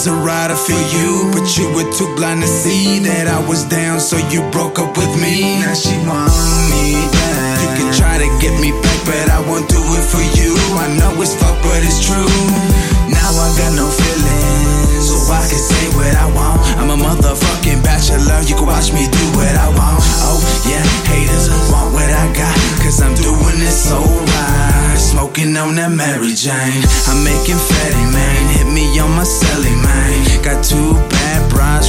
was a rider for you, but you were too blind to see that I was down, so you broke up with me. Now she want me back. You can try to get me back, but I won't do it for you. I know it's fuck, but it's true. Now I got no feelings, so I can say what I want. I'm a motherfucking bachelor, you can watch me do what I want. Oh yeah, haters want what I got, cause I'm doing it so right. Smoking on that Mary Jane, I'm making fatty man. On my celly man. Got two bad brides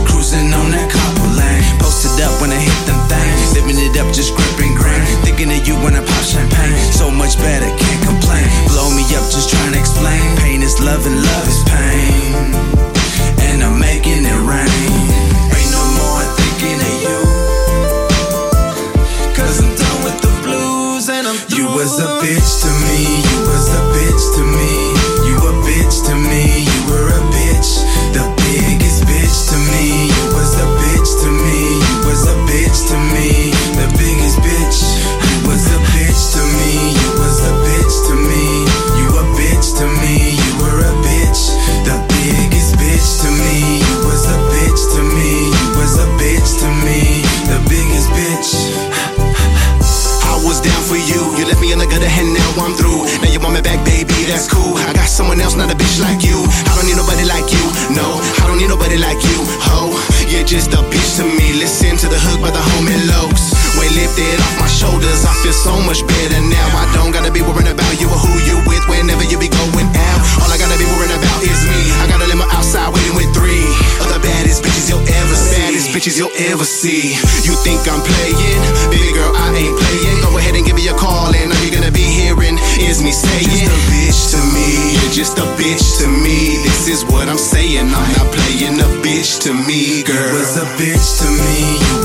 else, not a bitch like you. I don't need nobody like you. No, I don't need nobody like you. Ho, you're just a bitch to me. Listen to the hook by the homie Lokes. Weight lifted off my shoulders. I feel so much better now. I don't gotta be worrying about you or who you with whenever you be going out. All I gotta be worrying about is me. I got a limo outside waiting with three of the baddest bitches you'll ever see. Baddest bitches you'll ever see. You think I'm playing? Baby to me, You girl. was a bitch to me, you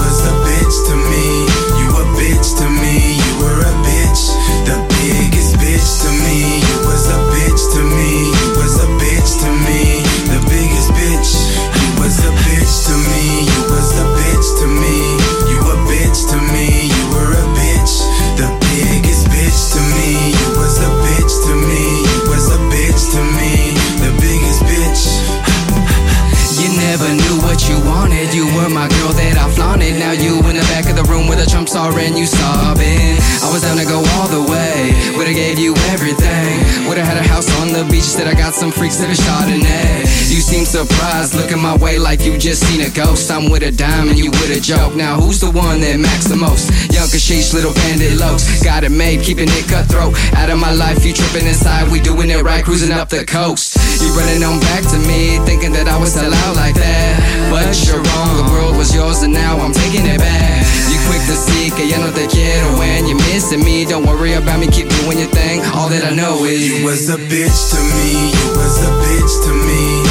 wanted. You were my girl that I flaunted. Now you in the back of the room with a trump star and you sobbing. I was down to go all the way. Would've gave you everything. Would've had a house on the beach. Said I got some freaks that are Chardonnay. You seem surprised, looking my way like you just seen a ghost. I'm with a dime and you with a joke. Now who's the one that max the most? Young Kashish, little bandit lokes. Got it made, keeping it cutthroat. Out of my life, you tripping inside. We doing it right, cruising up the coast. You running on back to me, thinking that I sell out like that. But you're wrong, the world was yours and now I'm taking it back. You quick to see que ya no te quiero when you're missing me. Don't worry about me, keep doing your thing. All that I know is You was a bitch to me, you was a bitch to me,